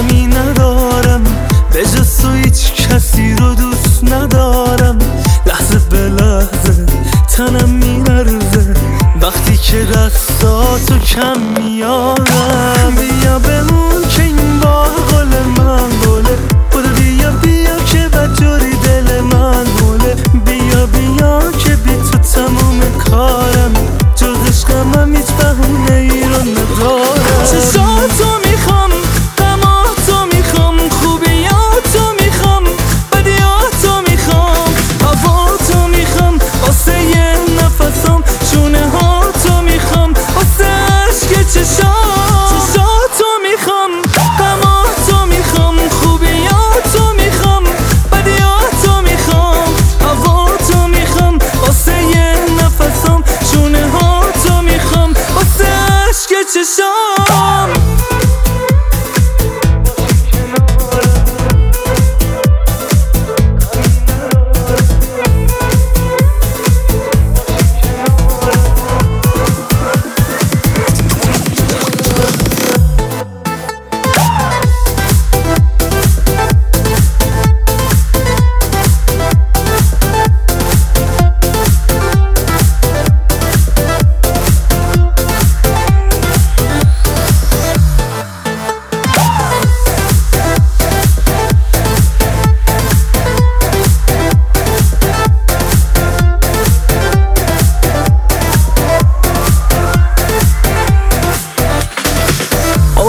غمی ندارم. به جز تو هیچ کسی رو دوست ندارم. لحظه به لحظه تنم میلرزه وقتی که دستاتو کم میارم بیا بمون که این بار گل من گله برو بیا بیا که بدجوری دل من گله بیا بیا که بی تو تموم کارم. جز عشقم هم هیچ بهونه ای رو ندارم.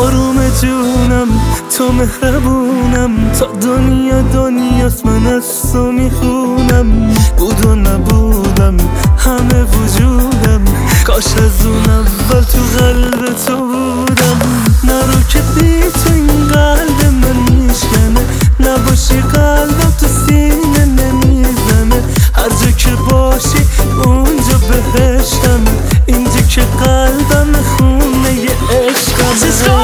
آروم جونم تو مهربونم تا دنیا دنیاست من از تو می‌خونم. بود و نبودم همه وجودم. کاش از اون اول تو قلب تو بودم. نرو که بی تو این قلب من میشکنه نباشی قلبم تو سینه نمی‌زنه. هر جا که باشی اونجا بهشتم. اینجا که قلبم خونه عشقم.